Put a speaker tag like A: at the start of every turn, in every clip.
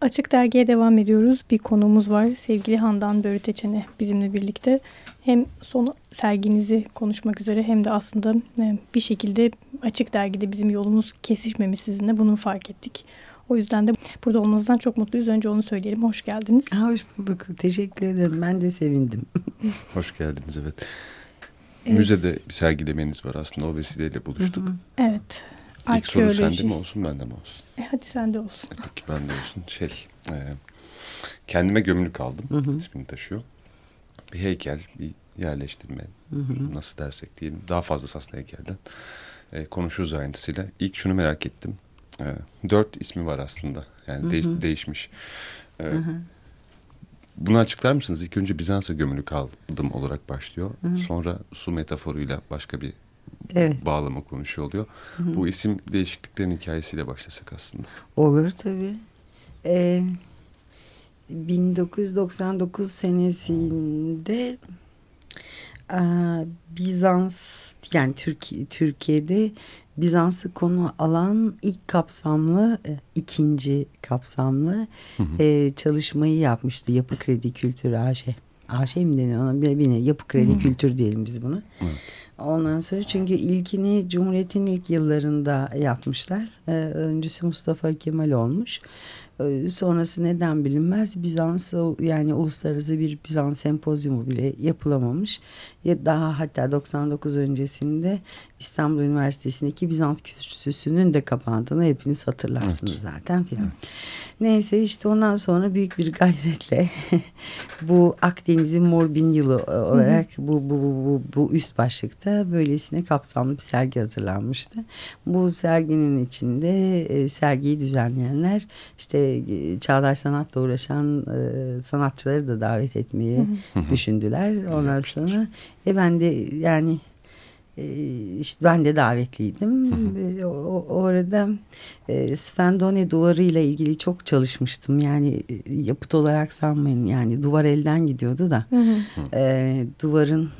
A: Açık Dergi'ye devam ediyoruz. Bir konuğumuz var. Sevgili Handan Börüteçene bizimle birlikte. Hem son serginizi konuşmak üzere hem de aslında e, bir şekilde Açık Dergi'de bizim yolumuz kesişmemiş sizinle bunu fark ettik. O yüzden de burada olmanızdan çok mutluyuz. Önce onu söyleyelim. Hoş geldiniz.
B: Hoş bulduk. Teşekkür ederim. Ben de sevindim.
C: Hoş geldiniz evet. evet. Müzede bir sergilemeniz var aslında. O vesileyle buluştuk. Hı hı.
A: Evet.
C: İlk Arkeoloji. soru sende mi olsun bende mi olsun?
A: E, hadi sende olsun.
C: Peki bende olsun. Şey, e, kendime gömülük aldım. Hı hı. ismini taşıyor. Bir heykel, bir yerleştirme hı hı. nasıl dersek diyelim. Daha fazla aslında heykelden. E, konuşuruz ayrıntısıyla. İlk şunu merak ettim. E, dört ismi var aslında. Yani hı hı. De değişmiş. E, hı hı. Bunu açıklar mısınız? İlk önce Bizans'a gömülük aldım olarak başlıyor. Hı hı. Sonra su metaforuyla başka bir evet. bağlama konuşuyor oluyor. Hı hı. Bu isim değişikliklerin hikayesiyle başlasak aslında.
B: Olur tabii. Ee, 1999 senesinde e, Bizans yani Türkiye, Türkiye'de Bizans'ı konu alan ilk kapsamlı e, ikinci kapsamlı hı hı. E, çalışmayı yapmıştı Yapı Kredi Kültür AŞ. AŞ mi deniyor ona? Yapı Kredi hı. Kültür diyelim biz bunu. Evet. Ondan sonra çünkü ilkini Cumhuriyet'in ilk yıllarında yapmışlar. Ee, öncüsü Mustafa Kemal olmuş. Ee, sonrası neden bilinmez Bizans yani uluslararası bir Bizans sempozyumu bile yapılamamış. Ya daha hatta 99 öncesinde İstanbul Üniversitesi'ndeki Bizans kürsüsünün de kapandığını hepiniz hatırlarsınız evet. zaten filan. Evet. Neyse işte ondan sonra büyük bir gayretle bu Akdeniz'in mor bin yılı olarak bu, bu, bu, bu, bu üst başlıkta böylesine kapsamlı bir sergi hazırlanmıştı. Bu serginin içinde e, sergiyi düzenleyenler işte çağdaş sanatla uğraşan e, sanatçıları da davet etmeyi düşündüler. Ondan sonra e ben de yani işte ben de davetliydim. Hı hı. O, orada e, Sfendone duvarı ile ilgili çok çalışmıştım. Yani yapıt olarak sanmayın. Yani duvar elden gidiyordu da. Hı hı. E, duvarın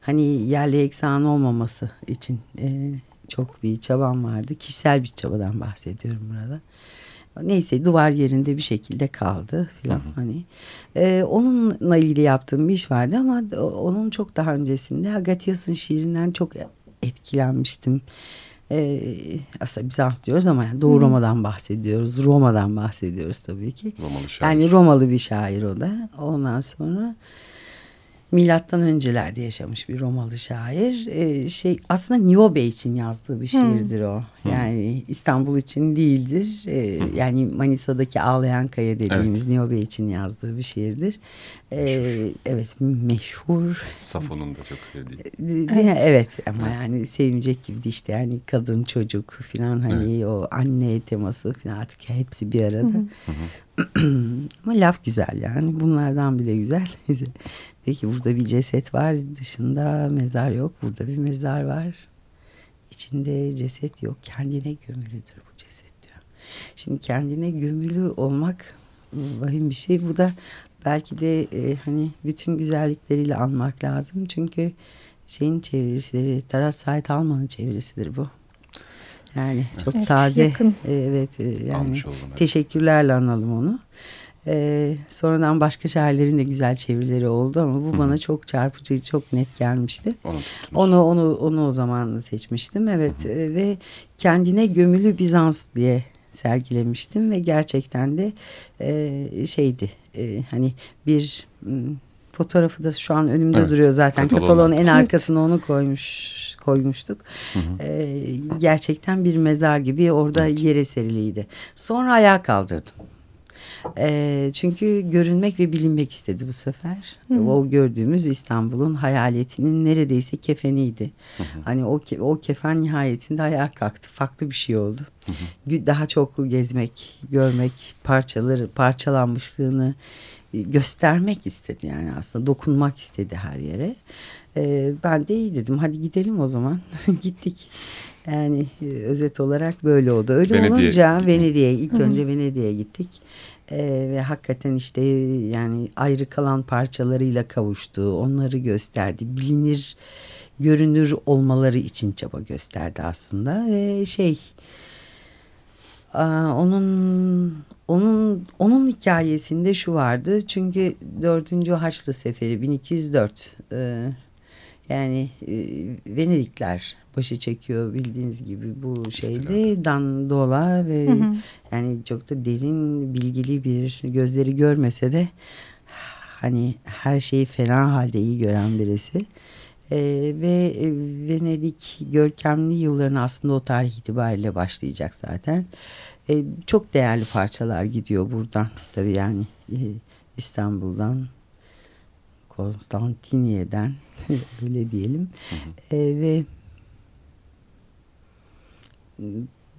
B: hani yerli eksan olmaması için e, çok bir çabam vardı. Kişisel bir çabadan bahsediyorum burada. Neyse duvar yerinde bir şekilde kaldı falan hani. Ee, onunla ilgili yaptığım bir iş vardı ama onun çok daha öncesinde Agatias'ın şiirinden çok etkilenmiştim. Ee, aslında Bizans diyoruz ama yani Doğu Roma'dan bahsediyoruz. Roma'dan bahsediyoruz tabii ki.
C: Romalı şair.
B: Yani Romalı bir şair o da. Ondan sonra milattan öncelerde yaşamış bir Romalı şair. Ee, şey aslında Niobe için yazdığı bir şiirdir o. Yani İstanbul için değildir. Ee, yani Manisa'daki Ağlayan Kaya dediğimiz evet. Niobe için yazdığı bir şiirdir. Ee, evet meşhur.
C: Safon'un da çok sevdiği.
B: Evet. evet ama yani sevmeyecek gibi işte yani kadın çocuk falan hani evet. o anne teması falan artık hepsi bir arada. Hı hı. ama laf güzel yani bunlardan bile güzel. Peki burada bir ceset var dışında mezar yok. Burada bir mezar var. İçinde ceset yok. Kendine gömülüdür bu ceset diyor. Şimdi kendine gömülü olmak vahim bir şey. Bu da belki de e, hani bütün güzellikleriyle anmak lazım. Çünkü şeyin çevirisileri Taras Sait Alman'ın çevirisidir bu. Yani çok evet, taze. Yakın. E, evet e, yani teşekkürlerle analım onu. Ee, sonradan başka şairlerin de güzel çevirileri oldu ama bu Hı. bana çok çarpıcı, çok net gelmişti. Onu onu onu, onu o zaman seçmiştim. Evet Hı. E, ve kendine gömülü Bizans diye sergilemiştim ve gerçekten de e, şeydi e, hani bir fotoğrafı da şu an önümde evet. duruyor zaten. Katalon'un en arkasına onu koymuş koymuştuk. Hı hı. E, gerçekten bir mezar gibi orada evet. yere seriliydi. Sonra ayağa kaldırdım. E, çünkü görünmek ve bilinmek istedi bu sefer. Hı hı. O gördüğümüz İstanbul'un hayaletinin neredeyse kefeniydi. Hı hı. Hani o o kefen nihayetinde ayağa kalktı. Farklı bir şey oldu. Hı hı. Daha çok gezmek, görmek, parçaları, parçalanmışlığını e, göstermek istedi yani aslında dokunmak istedi her yere. Ee, ben de iyi dedim hadi gidelim o zaman. Gittik. Yani e, özet olarak böyle oldu. Öyle Venedik'e olunca Venedik'e ilk Hı -hı. önce Venedik'e gittik. Ee, ve hakikaten işte yani ayrı kalan parçalarıyla kavuştu. Onları gösterdi. Bilinir, görünür olmaları için çaba gösterdi aslında. Ve şey onun onun onun hikayesinde şu vardı. Çünkü dördüncü Haçlı Seferi 1204 e, yani e, Venedikler başı çekiyor bildiğiniz gibi bu şeyde Dandola ve hı hı. yani çok da derin bilgili bir gözleri görmese de hani her şeyi fena halde iyi gören birisi. Ee, ve e, Venedik görkemli yıllarına aslında o tarih itibariyle başlayacak zaten. Ee, çok değerli parçalar gidiyor buradan. Tabii yani e, İstanbul'dan, Konstantiniye'den öyle diyelim. Hı hı. Ee, ve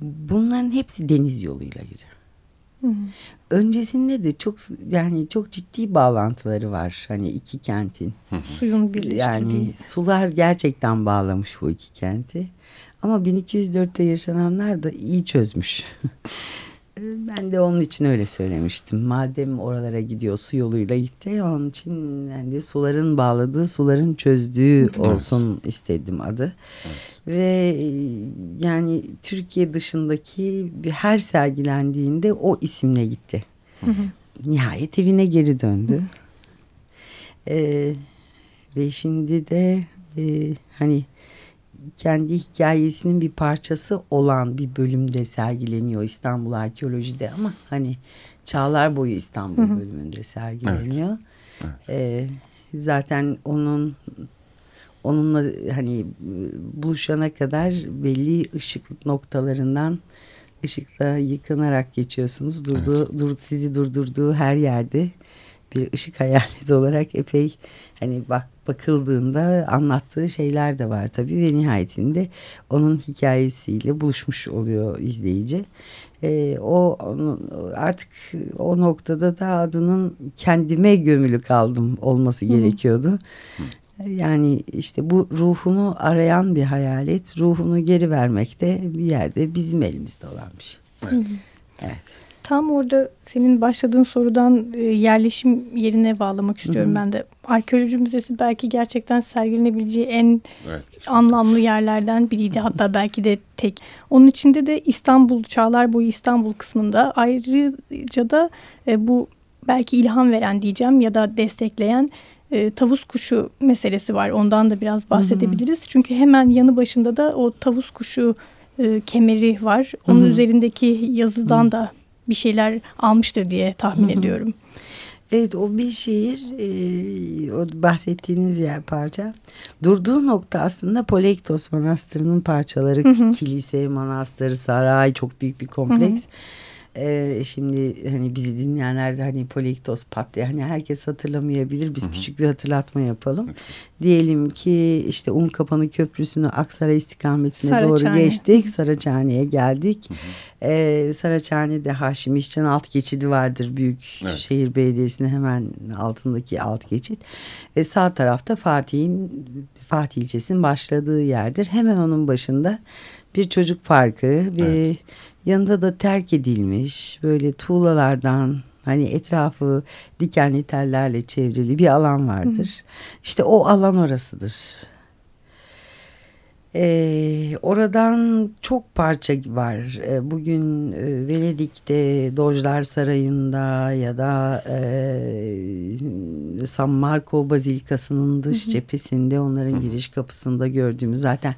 B: bunların hepsi deniz yoluyla gidiyor. Hı hı. Öncesinde de çok yani çok ciddi bağlantıları var hani iki kentin.
A: Suyun birleştiği.
B: Yani sular gerçekten bağlamış bu iki kenti. Ama 1204'te yaşananlar da iyi çözmüş. ben de onun için öyle söylemiştim. Madem oralara gidiyor su yoluyla gitti onun için ben de suların bağladığı suların çözdüğü olsun istedim adı. Evet. Ve yani Türkiye dışındaki bir her sergilendiğinde o isimle gitti. Nihayet evine geri döndü. Ee, ve şimdi de e, hani kendi hikayesinin bir parçası olan bir bölümde sergileniyor İstanbul Arkeoloji'de ama hani Çağlar Boyu İstanbul hı hı. bölümünde sergileniyor. Evet. Evet. Ee, zaten onun onunla hani buluşana kadar belli ışık noktalarından ışıkla yıkanarak geçiyorsunuz. Durduğu, evet. dur, sizi durdurduğu her yerde bir ışık hayaleti olarak epey hani bak bakıldığında anlattığı şeyler de var tabii ve nihayetinde onun hikayesiyle buluşmuş oluyor izleyici. E, o artık o noktada da adının kendime gömülü kaldım olması gerekiyordu. Yani işte bu ruhunu arayan bir hayalet, ruhunu geri vermek de bir yerde bizim elimizde olan bir şey. Evet.
A: evet. Tam orada senin başladığın sorudan e, yerleşim yerine bağlamak istiyorum Hı -hı. ben de. Arkeoloji Müzesi belki gerçekten sergilenebileceği en evet, anlamlı yerlerden biriydi. Hatta belki de tek. Onun içinde de İstanbul, Çağlar Boyu İstanbul kısmında ayrıca da e, bu belki ilham veren diyeceğim ya da destekleyen e, tavus kuşu meselesi var. Ondan da biraz bahsedebiliriz. Hı -hı. Çünkü hemen yanı başında da o tavus kuşu e, kemeri var. Onun Hı -hı. üzerindeki yazıdan Hı -hı. da bir şeyler almıştır diye tahmin ediyorum.
B: Evet o bir şehir e, o bahsettiğiniz yer parça. Durduğu nokta aslında Polektos Manastırı'nın parçaları. Hı hı. Kilise, manastır, saray çok büyük bir kompleks. Hı hı. Ee, şimdi hani bizi dinleyenler de hani Polektos Patya hani herkes hatırlamayabilir. Biz Hı -hı. küçük bir hatırlatma yapalım. Hı Diyelim ki işte Unkapanı Köprüsü'nü Aksaray istikametine Saraçhane. doğru geçtik. Saraçhane'ye geldik. Hı -hı. Ee, Saraçhane'de Haşim İşcan alt geçidi vardır. Büyük evet. şehir belediyesinin hemen altındaki alt geçit. Ve sağ tarafta Fatih'in Fatih ilçesinin başladığı yerdir. Hemen onun başında bir çocuk parkı ve evet. Yanında da terk edilmiş böyle tuğlalardan hani etrafı dikenli tellerle çevrili bir alan vardır. Hı. İşte o alan orasıdır. Ee, oradan çok parça var. Ee, bugün e, Venedik'te Dojlar Sarayı'nda ya da e, San Marco Bazilikası'nın dış hı hı. cephesinde onların hı hı. giriş kapısında gördüğümüz zaten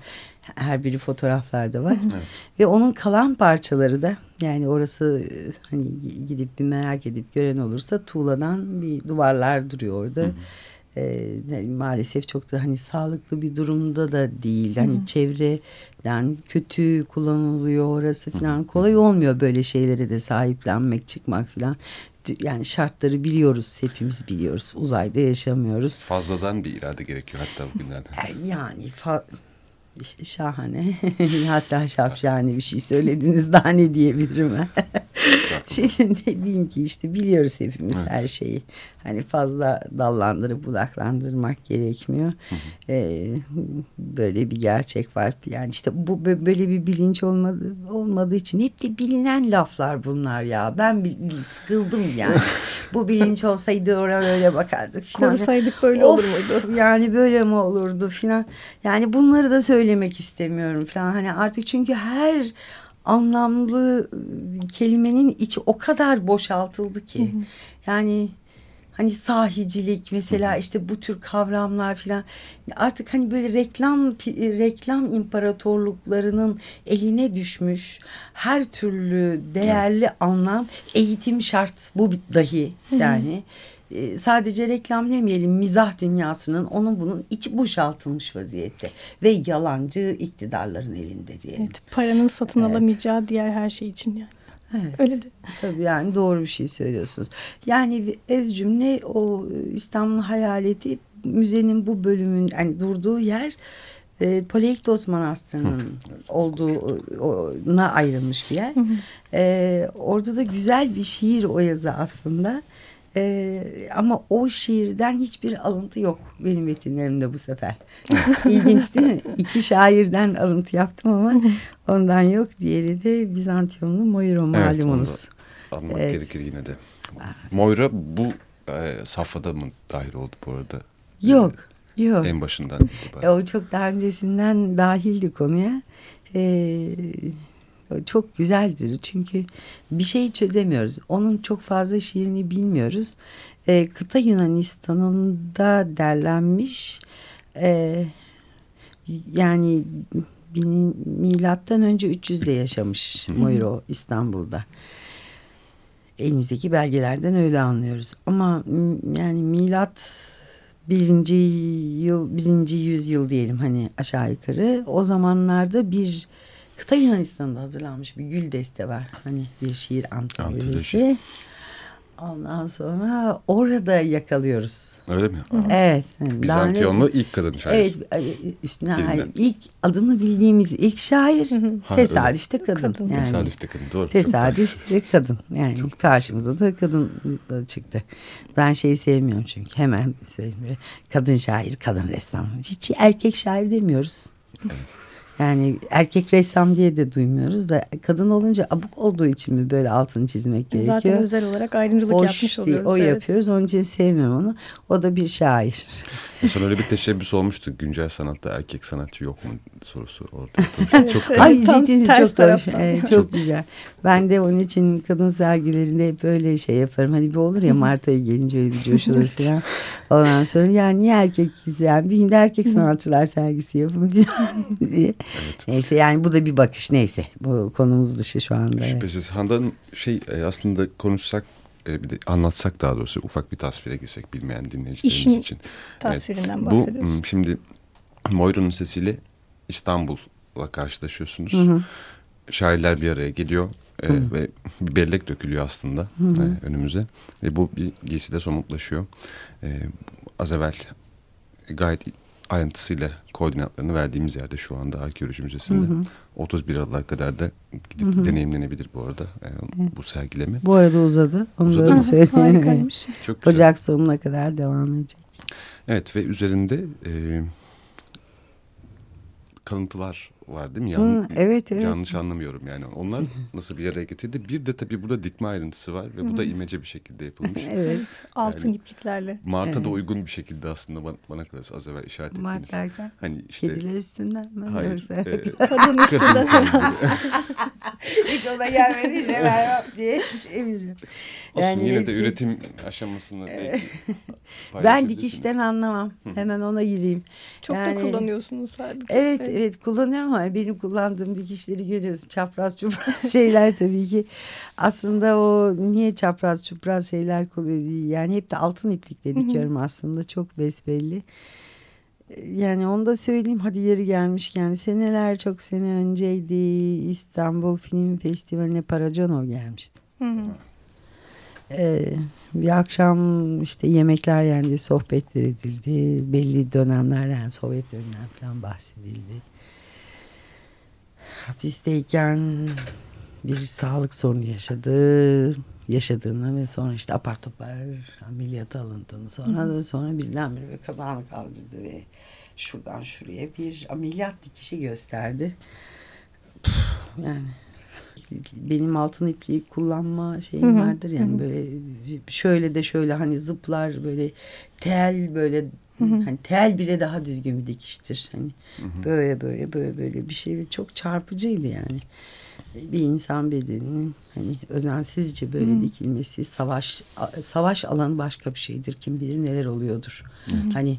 B: her biri fotoğraflarda var. Evet. Ve onun kalan parçaları da yani orası hani gidip bir merak edip gören olursa tuğladan bir duvarlar duruyor orada. Hı hı. Ee, maalesef çok da hani sağlıklı bir durumda da değil. Hani hı çevreden kötü kullanılıyor orası falan. Kolay olmuyor böyle şeylere de sahiplenmek, çıkmak falan yani şartları biliyoruz hepimiz biliyoruz uzayda yaşamıyoruz.
C: Fazladan bir irade gerekiyor hatta bugünlerde.
B: Yani fa şahane. Hatta şapşane bir şey söylediniz daha ne diyebilirim. Şimdi dediğim ki işte biliyoruz hepimiz evet. her şeyi. Hani fazla dallandırıp budaklandırmak gerekmiyor. Ee, böyle bir gerçek var. Yani işte bu böyle bir bilinç olmadı, olmadığı için hep de bilinen laflar bunlar ya. Ben sıkıldım yani. bu bilinç olsaydı oraya öyle bakardık.
A: Falan. Korusaydık böyle of, olur muydu?
B: Yani böyle mi olurdu filan. Yani bunları da söylemek istemiyorum falan. Hani artık çünkü her anlamlı kelimenin içi o kadar boşaltıldı ki. Hı hı. Yani hani sahicilik mesela işte bu tür kavramlar filan artık hani böyle reklam reklam imparatorluklarının eline düşmüş her türlü değerli evet. anlam eğitim şart bu dahi yani e, sadece reklam demeyelim mizah dünyasının onun bunun içi boşaltılmış vaziyette ve yalancı iktidarların elinde diyelim. Evet,
A: paranın satın evet. alamayacağı diğer her şey için yani.
B: Evet. Öyle de. Tabii yani doğru bir şey söylüyorsunuz. Yani ez cümle o İstanbul Hayaleti müzenin bu bölümün hani durduğu yer e, Poleiktos Manastırı'nın olduğuna ayrılmış bir yer. e, orada da güzel bir şiir o yazı aslında. Ee, ama o şiirden hiçbir alıntı yok benim metinlerimde bu sefer. İlginç değil mi? İki şairden alıntı yaptım ama ondan yok. Diğeri de Bizantiyonlu Moira malumunuz.
C: Evet, anlamak evet. gerekir yine de. Moira bu e, safhada mı dahil oldu bu arada?
B: Yok. Yok.
C: En başından.
B: E, o çok daha öncesinden dahildi konuya. Ee, çok güzeldir. Çünkü bir şeyi çözemiyoruz. Onun çok fazla şiirini bilmiyoruz. E, kıta Yunanistan'ında derlenmiş e, yani milattan önce 300'de yaşamış Moiro İstanbul'da. Elimizdeki belgelerden öyle anlıyoruz. Ama yani milat birinci yıl, birinci yüzyıl diyelim hani aşağı yukarı. O zamanlarda bir Kıta Yunanistan'da hazırlanmış bir gül deste var. Hani bir şiir antolojisi. Ondan sonra orada yakalıyoruz.
C: Öyle mi?
B: Aa. Evet.
C: Yani Bizantiyonlu önce, ilk kadın şair.
B: Evet. Üstüne hayır, ilk adını bildiğimiz ilk şair ha, tesadüfte kadın. kadın.
C: Yani, tesadüfte kadın doğru.
B: Tesadüfte kadın. Yani Çok karşımıza da kadın çıktı. Ben şeyi sevmiyorum çünkü hemen söyleyeyim. Kadın şair, kadın ressam. Hiç erkek şair demiyoruz. Evet. Yani erkek ressam diye de duymuyoruz da kadın olunca abuk olduğu için mi böyle altını çizmek gerekiyor?
A: Zaten özel olarak ayrımcılık Hoş yapmış değil, oluyoruz.
B: O evet. yapıyoruz. Onun için sevmiyorum onu. O da bir şair.
C: Sonra öyle bir teşebbüs olmuştu. Güncel sanatta erkek sanatçı yok mu sorusu ortaya
B: çok Ay ciddi çok hoş. Evet, çok güzel. Ben de onun için kadın sergilerinde hep böyle şey yaparım. Hani bir olur ya Mart ayı gelince öyle bir coşulur falan. Ondan sonra yani niye erkek yani bir günde erkek sanatçılar sergisi yapın diye. Evet. Neyse yani bu da bir bakış neyse. Bu konumuz dışı şu anda.
C: Şüphesiz. Evet. Handan şey e, aslında konuşsak e, bir de anlatsak daha doğrusu ufak bir tasvire girsek bilmeyen dinleyicilerimiz İşin için.
A: tasvirinden evet. bahsediyoruz.
C: Bu şimdi Moira'nın sesiyle İstanbul'la karşılaşıyorsunuz. Hı hı. Şairler bir araya geliyor e, ve bir bellek dökülüyor aslında hı hı. E, önümüze. Ve bu bir giyside somutlaşıyor. E, az evvel gayet ayrıntısıyla koordinatlarını verdiğimiz yerde şu anda Arkeoloji Müzesi'nde. Hı hı. 31 Aralık'a kadar da gidip hı hı. deneyimlenebilir bu arada e, evet. bu sergileme.
B: Bu arada uzadı. Onu uzadı da söyleyeyim. Çok güzel. Ocak sonuna kadar devam edecek.
C: Evet ve üzerinde e, kalıntılar var değil mi? Yan,
B: Hı, evet, evet.
C: Yanlış anlamıyorum yani. Onlar nasıl bir araya getirdi? Bir de tabii burada dikme ayrıntısı var ve bu da imece bir şekilde yapılmış.
A: evet. Altın yani, ipliklerle.
C: Mart'a
A: evet.
C: da uygun bir şekilde aslında bana, bana kalırsa az evvel işaret ettiniz.
B: Mart derken? Hani işte, Kediler üstünden mi?
C: Hayır. E,
A: kadın üstünden.
B: Hiç ona gelmedi şey diye eminim.
C: Olsun yani yine de üretim aşamasını
B: Ben dikişten anlamam. Hemen ona gireyim.
A: Çok yani, da kullanıyorsunuz halbuki.
B: Evet, evet evet kullanıyorum ama benim kullandığım dikişleri görüyorsun. Çapraz çupraz şeyler tabii ki. Aslında o niye çapraz çupraz şeyler yani hep de altın iplikle dikiyorum aslında çok besbelli. Yani onu da söyleyeyim hadi yeri gelmişken seneler çok sene önceydi İstanbul Film Festivali'ne Paracanov gelmişti. Hı hı. Ee, bir akşam işte yemekler yendi, sohbetler edildi. Belli dönemlerden, Sovyet döneminden falan bahsedildi hapisteyken bir sağlık sorunu yaşadı. Yaşadığını ve sonra işte apar topar ameliyata alındığını sonra da sonra birdenbire kazanı kaldırdı ve şuradan şuraya bir ameliyat dikişi gösterdi. Yani benim altın ipliği kullanma şeyim vardır yani böyle şöyle de şöyle hani zıplar böyle tel böyle Hı hı. Hani tel bile daha düzgün bir dikiştir. Hani hı hı. böyle böyle böyle böyle bir şey ve çok çarpıcıydı yani. bir insan bedeninin hani özensizce böyle hmm. dikilmesi savaş savaş alanı başka bir şeydir kim bilir neler oluyordur hmm. hani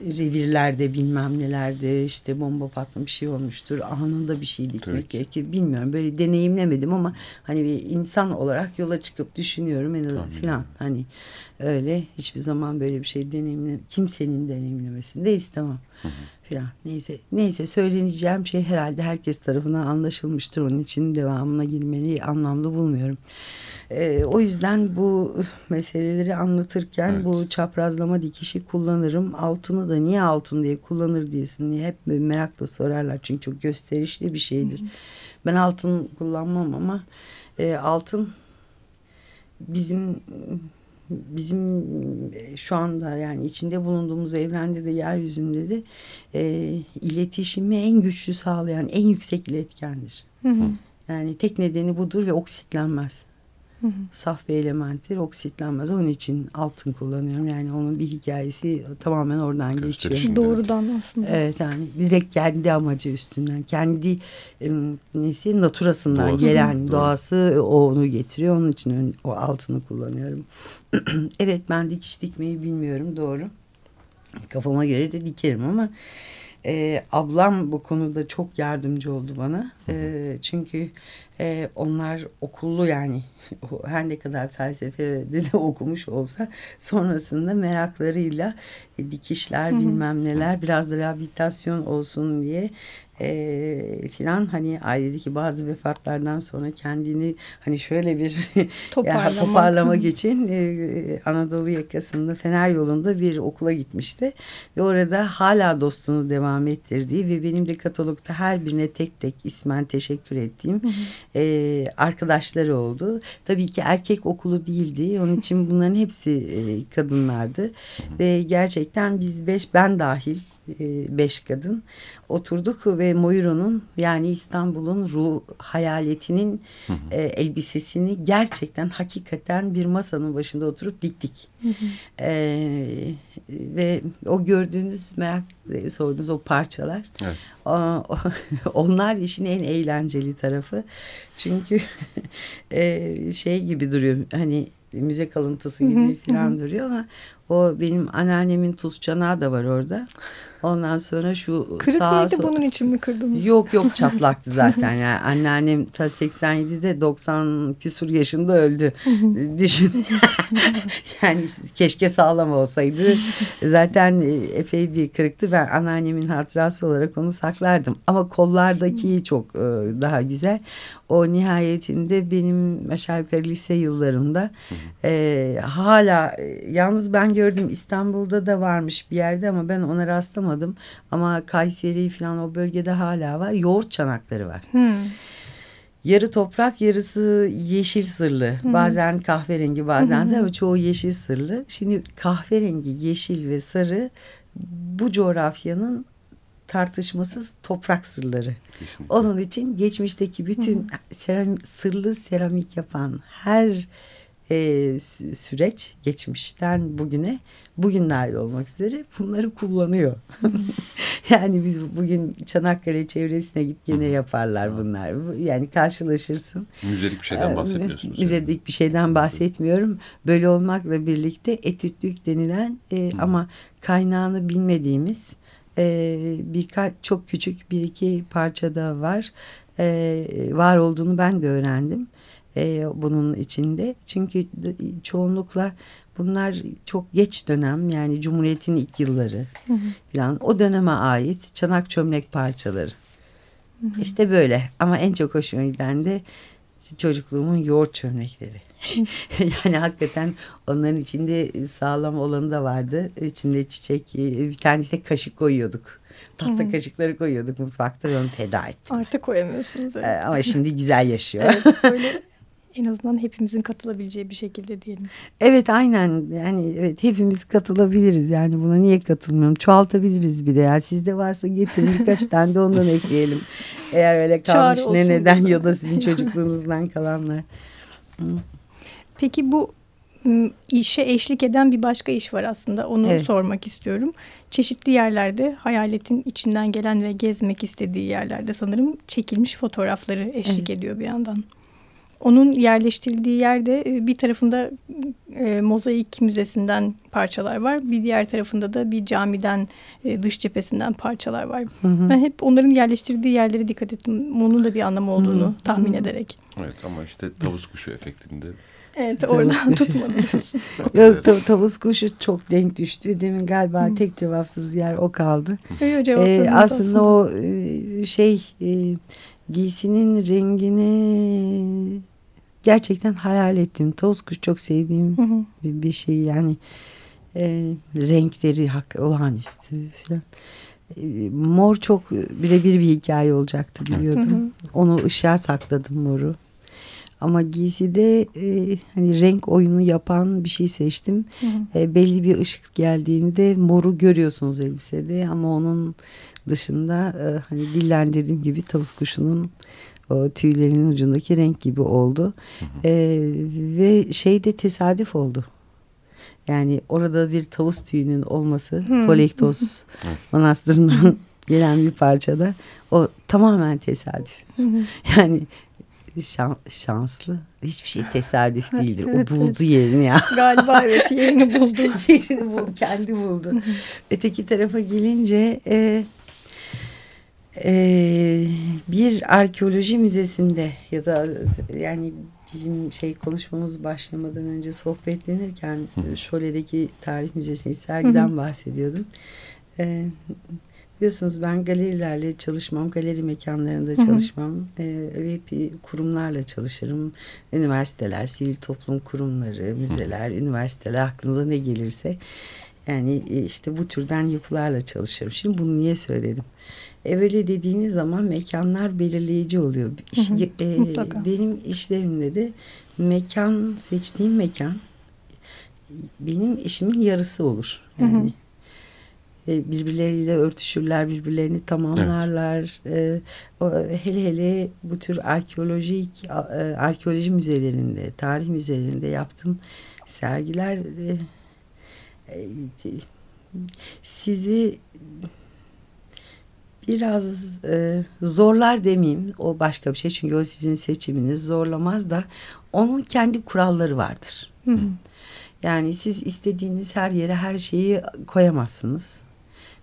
B: revirlerde bilmem nelerde işte bomba patlamış bir şey olmuştur anında bir şey dikmek gerekir. Bilmiyorum böyle deneyimlemedim ama hani bir insan olarak yola çıkıp düşünüyorum en azından filan. hani öyle hiçbir zaman böyle bir şey deneyimle kimsenin deneyimlemesini de istemem filan neyse neyse söyleneceğim şey herhalde herkes tarafından anlaşılmıştır onun için devamına girmeyi anlamlı bulmuyorum. E, o yüzden bu meseleleri anlatırken evet. bu çaprazlama dikişi kullanırım. Altını da niye altın diye kullanır diyesin diye hep merakla sorarlar. Çünkü çok gösterişli bir şeydir. Hı hı. Ben altın kullanmam ama e, altın bizim bizim şu anda yani içinde bulunduğumuz evrende de yeryüzünde de e, iletişimi en güçlü sağlayan en yüksek iletkendir. Hı hı. Yani tek nedeni budur ve oksitlenmez. Hı hı. Saf bir elementtir, oksitlenmez. Onun için altın kullanıyorum. Yani onun bir hikayesi tamamen oradan geçiyor.
A: Doğrudan aslında.
B: Evet yani direkt kendi amacı üstünden. Kendi nesi naturasından doğası, gelen doğru. doğası o onu getiriyor. Onun için o altını kullanıyorum. evet ben dikiş dikmeyi bilmiyorum doğru. Kafama göre de dikerim ama e, ablam bu konuda çok yardımcı oldu bana. E, çünkü e, onlar okullu yani her ne kadar felsefede de okumuş olsa sonrasında meraklarıyla e, dikişler Hı -hı. bilmem neler biraz da rehabilitasyon olsun diye e, filan hani ailedeki bazı vefatlardan sonra kendini hani şöyle bir toparlama, ya, toparlamak için e, Anadolu yakasında Fener yolunda bir okula gitmişti ve orada hala dostunu devam ettirdiği ve benim de katalogda her birine tek tek ismen teşekkür ettiğim e, arkadaşları oldu. Tabii ki erkek okulu değildi. Onun için bunların hepsi e, kadınlardı. Ve gerçekten biz beş ben dahil beş kadın oturduk ve Moiro'nun yani İstanbul'un ruh hayaletinin E, elbisesini gerçekten hakikaten bir masanın başında oturup diktik. E, ve o gördüğünüz merak sorduğunuz o parçalar evet. o, onlar işin en eğlenceli tarafı. Çünkü e, şey gibi duruyor hani müze kalıntısı gibi falan duruyor ama o benim anneannemin tuz çanağı da var orada. Ondan sonra şu
A: Kırık sağa mıydı bunun için mi kırdınız?
B: Yok yok çatlaktı zaten yani anneannem ta 87'de 90 küsur yaşında öldü. Düşün. yani keşke sağlam olsaydı. Zaten e, epey bir kırıktı. Ben anneannemin hatırası olarak onu saklardım. Ama kollardaki çok e, daha güzel. O nihayetinde benim aşağı yukarı lise yıllarımda e, hala e, yalnız ben gördüm İstanbul'da da varmış bir yerde ama ben ona rastlamadım. Ama Kayseri falan o bölgede hala var. Yoğurt çanakları var. Hmm. Yarı toprak yarısı yeşil sırlı. Hmm. Bazen kahverengi bazen sarı çoğu yeşil sırlı. Şimdi kahverengi, yeşil ve sarı bu coğrafyanın tartışmasız toprak sırları. Kesinlikle. Onun için geçmişteki bütün Hı. seram, sırlı seramik yapan her e, süreç geçmişten bugüne bugün dahil olmak üzere bunları kullanıyor. yani biz bugün Çanakkale çevresine git gene yaparlar bunlar. Yani karşılaşırsın.
C: Müzelik bir şeyden bahsetmiyorsunuz.
B: Müzelik yani. bir şeyden bahsetmiyorum. Böyle olmakla birlikte etütlük denilen e, ama kaynağını bilmediğimiz e, birkaç çok küçük bir iki parçada var. E, var olduğunu ben de öğrendim e, bunun içinde. Çünkü çoğunlukla bunlar çok geç dönem yani Cumhuriyet'in ilk yılları falan o döneme ait çanak çömlek parçaları. Hı hı. İşte böyle ama en çok hoşuma giden de çocukluğumun yoğurt çömlekleri. yani hakikaten onların içinde sağlam olanı da vardı. İçinde çiçek bir tanesi kaşık koyuyorduk. Tahta kaşıkları koyuyorduk mutfakta ve onu feda ettim.
A: Artık koyamıyorsunuz. Evet.
B: Ama şimdi güzel yaşıyor.
A: evet böyle en azından hepimizin katılabileceği bir şekilde diyelim.
B: Evet aynen yani evet hepimiz katılabiliriz yani buna niye katılmıyorum çoğaltabiliriz bir de ya sizde varsa getirin birkaç tane de ondan ekleyelim. Eğer öyle kalmış ne neden ya da sizin çocukluğunuzdan kalanlar.
A: Peki bu işe eşlik eden bir başka iş var aslında. Onu evet. sormak istiyorum. Çeşitli yerlerde hayaletin içinden gelen ve gezmek istediği yerlerde sanırım çekilmiş fotoğrafları eşlik evet. ediyor bir yandan. Onun yerleştirildiği yerde e, bir tarafında e, mozaik müzesinden parçalar var. Bir diğer tarafında da bir camiden e, dış cephesinden parçalar var. Hı hı. Ben hep onların yerleştirdiği yerlere dikkat ettim. Onun da bir anlamı olduğunu hı. tahmin hı. ederek.
C: Evet ama işte tavus kuşu efektinde
A: Evet oradan tutmadım.
B: Yok tav tavus kuşu çok denk düştü. Demin galiba Hı. tek cevapsız yer o kaldı.
A: Yok ee,
B: aslında, aslında o e, şey e, giysinin rengini gerçekten hayal ettim. Toz kuş çok sevdiğim hı hı. Bir, bir şey yani e, renkleri hak, olağanüstü falan. E, mor çok birebir bir hikaye olacaktı biliyordum. Hı hı. Onu ışığa sakladım moru. Ama giyside e, hani renk oyunu yapan bir şey seçtim. Hı hı. E, belli bir ışık geldiğinde moru görüyorsunuz elbisede ama onun dışında e, hani dillendirdiğim gibi tavus kuşunun o tüylerinin ucundaki renk gibi oldu. Hı hı. E, ve şey de tesadüf oldu. Yani orada bir tavus tüyünün olması. Polektos manastırından gelen bir parçada o tamamen tesadüf. Yani şan, şanslı. Hiçbir şey tesadüf değildir. evet, o buldu evet. yerini ya.
A: Galiba evet yerini buldu.
B: yerini buldu. Kendi buldu. Öteki tarafa gelince e, e, bir arkeoloji müzesinde ya da yani bizim şey konuşmamız başlamadan önce sohbetlenirken Şole'deki tarih müzesini sergiden bahsediyordum. E, Biliyorsunuz ben galerilerle çalışmam, galeri mekanlarında çalışmam e, ve hep kurumlarla çalışırım. Üniversiteler, sivil toplum kurumları, müzeler, üniversiteler aklınıza ne gelirse. Yani e, işte bu türden yapılarla çalışıyorum. Şimdi bunu niye söyledim? Evveli dediğiniz zaman mekanlar belirleyici oluyor. İş, hı hı, e, benim işlerimde de mekan, seçtiğim mekan benim işimin yarısı olur. Yani hı hı birbirleriyle örtüşürler, birbirlerini tamamlarlar. Evet. hele hele bu tür arkeolojik arkeoloji müzelerinde, tarih müzelerinde yaptığım sergiler sizi biraz zorlar demeyeyim. O başka bir şey çünkü o sizin seçiminiz zorlamaz da onun kendi kuralları vardır. Hı hı. Yani siz istediğiniz her yere her şeyi koyamazsınız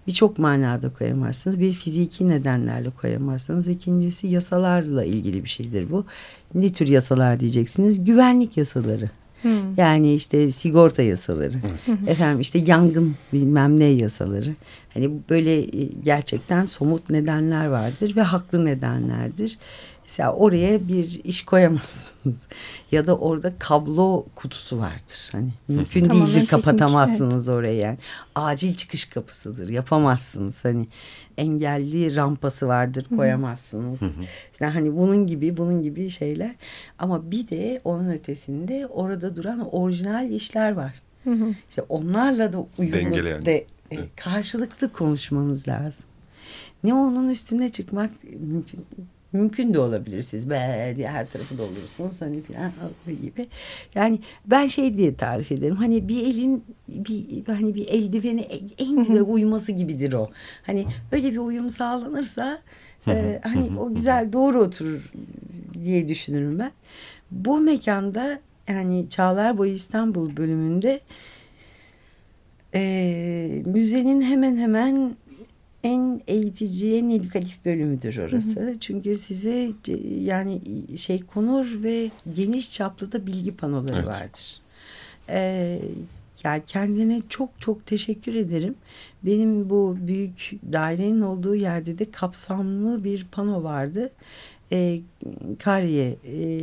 B: birçok manada koyamazsınız. Bir fiziki nedenlerle koyamazsınız. İkincisi yasalarla ilgili bir şeydir bu. Ne tür yasalar diyeceksiniz? Güvenlik yasaları. Hmm. Yani işte sigorta yasaları. Hmm. Efendim işte yangın bilmem ne yasaları. Hani böyle e, gerçekten somut nedenler vardır ve haklı nedenlerdir. Mesela oraya bir iş koyamazsınız. ya da orada kablo kutusu vardır. Hani mümkün Tamamen değildir kapatamazsınız evet. orayı yani. Acil çıkış kapısıdır. Yapamazsınız. Hani engelli rampası vardır koyamazsınız. yani hani bunun gibi bunun gibi şeyler. Ama bir de onun ötesinde orada duran orijinal işler var. İşte onlarla da uyumlu yani. de e, karşılıklı konuşmanız lazım. Ne onun üstüne çıkmak mümkün mümkün de olabilir siz be diye her tarafı doldurursunuz hani filan gibi. Yani ben şey diye tarif ederim. Hani bir elin bir hani bir eldiveni en güzel uyuması gibidir o. Hani öyle bir uyum sağlanırsa e, hani o güzel doğru oturur diye düşünürüm ben. Bu mekanda yani Çağlar Boyu İstanbul bölümünde e, müzenin hemen hemen en eğitici, en edukatif bölümüdür orası. Hı hı. Çünkü size e, yani şey konur ve geniş çaplı da bilgi panoları evet. vardır. Ee, yani kendine çok çok teşekkür ederim. Benim bu büyük dairenin olduğu yerde de kapsamlı bir pano vardı. Ee, Kariye, e,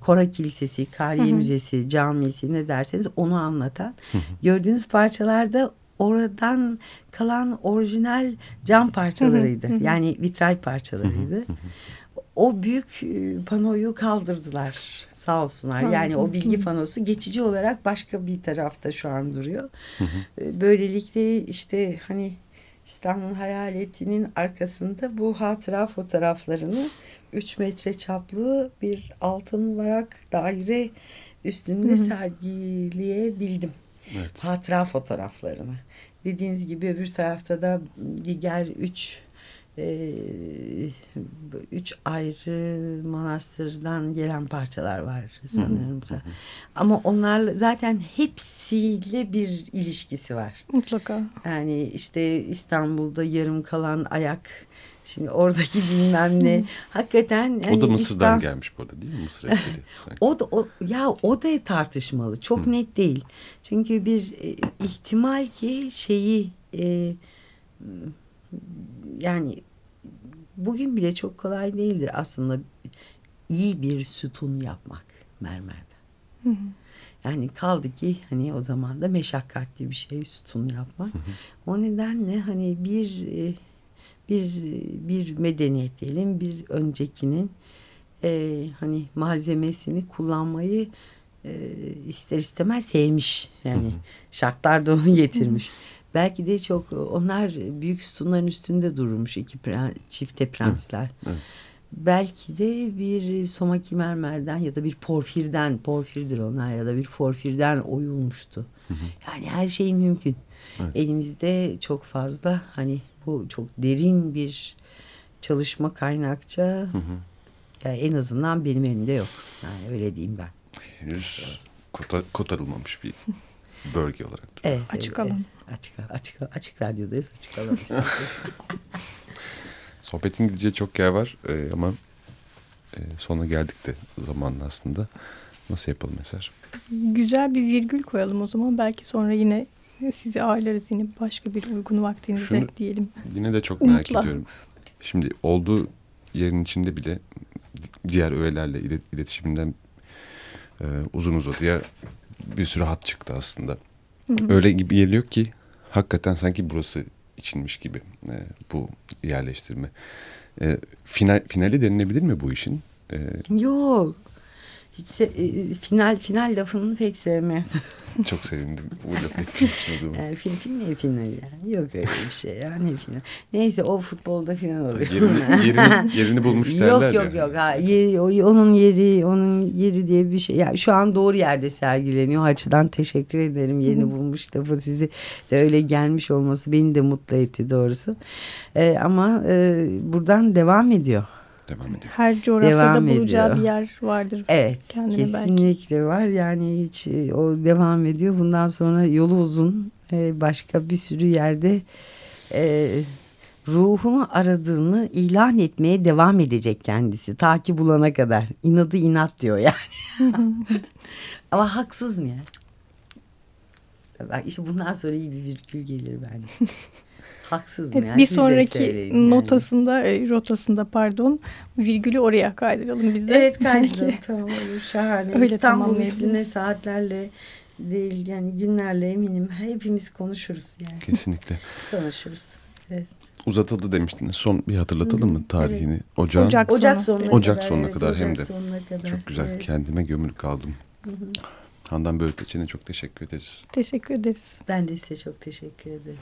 B: Kora Kilisesi, Kariye hı hı. Müzesi, camisi ne derseniz onu anlatan. Hı hı. Gördüğünüz parçalarda oradan kalan orijinal cam parçalarıydı. Hı hı. Yani vitray parçalarıydı. Hı. O büyük e, panoyu kaldırdılar sağ olsunlar. Yani o bilgi panosu geçici olarak başka bir tarafta şu an duruyor. E, böylelikle işte hani İstanbul Hayaleti'nin arkasında bu hatıra fotoğraflarını 3 metre çaplı bir altın varak daire üstünde sergileyebildim.
C: Evet.
B: Hatıra fotoğraflarını. Dediğiniz gibi öbür tarafta da diğer üç e, üç ayrı manastırdan gelen parçalar var sanırım. Ama onlarla zaten hepsiyle bir ilişkisi var.
A: Mutlaka.
B: Yani işte İstanbul'da yarım kalan ayak şimdi oradaki bilmem ne hakikaten
C: o
B: hani
C: da Mısır'dan
B: İstan-
C: gelmiş bu arada değil mi? Mısır sanki.
B: o da o, ya o da tartışmalı. Çok net değil. Çünkü bir e, ihtimal ki şeyi e, yani bugün bile çok kolay değildir aslında iyi bir sütun yapmak mermerden.
A: Hı hı.
B: Yani kaldı ki hani o zaman da meşakkatli bir şey sütun yapmak. O nedenle hani bir e, bir bir medeniyet diyelim bir öncekinin e, hani malzemesini kullanmayı e, ister istemez sevmiş. Yani şartlar da onu getirmiş. Belki de çok onlar büyük sütunların üstünde durmuş iki pren- çifte prensler.
C: evet.
B: Belki de bir somaki mermerden ya da bir porfirden, porfirdir onlar ya da bir porfirden oyulmuştu. Yani her şey mümkün.
C: Evet.
B: Elimizde çok fazla hani bu çok derin bir çalışma kaynakça
C: Hı hı.
B: yani en azından benim elimde yok. Yani öyle diyeyim ben.
C: Henüz kota, kotarılmamış bir bölge olarak.
B: Evet,
A: Açık
B: evet,
A: alan.
B: Açık, açık, açık radyodayız. Açık alan işte.
C: Sohbetin gideceği çok yer var e, ama e, sona geldik de zamanla aslında. Nasıl yapalım Eser?
A: Güzel bir virgül koyalım o zaman. Belki sonra yine sizi ağırlarız yine başka bir uygun vaktinizde
C: Şunu-
A: diyelim.
C: Yine de çok merak
A: Umutla.
C: ediyorum. Şimdi olduğu yerin içinde bile diğer öğelerle ilet- iletişiminden e, uzun uzadıya bir sürü hat çıktı aslında.
A: Hı hı.
C: Öyle gibi geliyor ki hakikaten sanki burası içinmiş gibi e, bu yerleştirme. E, final, finali denilebilir mi bu işin? E,
B: yok. Hiç se- e, final final lafını pek sevmem.
C: çok sevindim bu laf ettiğim için o zaman.
B: Yani film, film ne final yani? Yok öyle bir şey ya ne final. Neyse o futbolda final oluyor.
C: Yerini, yerini, yerini bulmuş derler
B: yok yok
C: ya.
B: yok. Ha, yeri, onun yeri onun yeri diye bir şey. Yani şu an doğru yerde sergileniyor. O açıdan teşekkür ederim. Yerini bulmuş da bu sizi de öyle gelmiş olması beni de mutlu etti doğrusu. Ee, ama e, buradan devam ediyor.
C: Devam ediyor.
A: Her coğrafyada
B: Devam
A: bulacağı
B: ediyor.
A: bir yer vardır.
B: Evet
A: Kendine
B: kesinlikle var. Yani hiç e, o devam ediyor. Bundan sonra yolu uzun. E, başka bir sürü yerde e, ruhunu aradığını ilan etmeye devam edecek kendisi. Ta ki bulana kadar. İnadı inat diyor yani. Ama haksız mı ya? Bak işte bundan sonra iyi bir virgül gelir bence. haksız mı
A: Evet,
B: yani?
A: bir
B: Siz
A: sonraki
B: söyleyin yani.
A: notasında, e, rotasında pardon, virgülü oraya kaydıralım biz de.
B: Evet kaydıralım tamam olur şahane.
A: Öyle
B: İstanbul üstüne saatlerle değil yani günlerle eminim hepimiz konuşuruz yani
C: Kesinlikle.
B: konuşuruz. Evet.
C: Uzatıldı demiştiniz. Son bir hatırlatalım mı tarihini? Ocağın
A: Ocak
B: Ocak
A: sonu.
B: sonuna
C: Ocak
B: kadar.
C: sonuna
B: evet,
C: kadar hem
B: Ocak
C: de.
B: sonuna kadar.
C: Çok güzel.
B: Evet.
C: Kendime gömülü kaldım. Handan Böğürtleçen'e çok teşekkür ederiz.
A: Teşekkür ederiz.
B: Ben de size çok teşekkür ederim.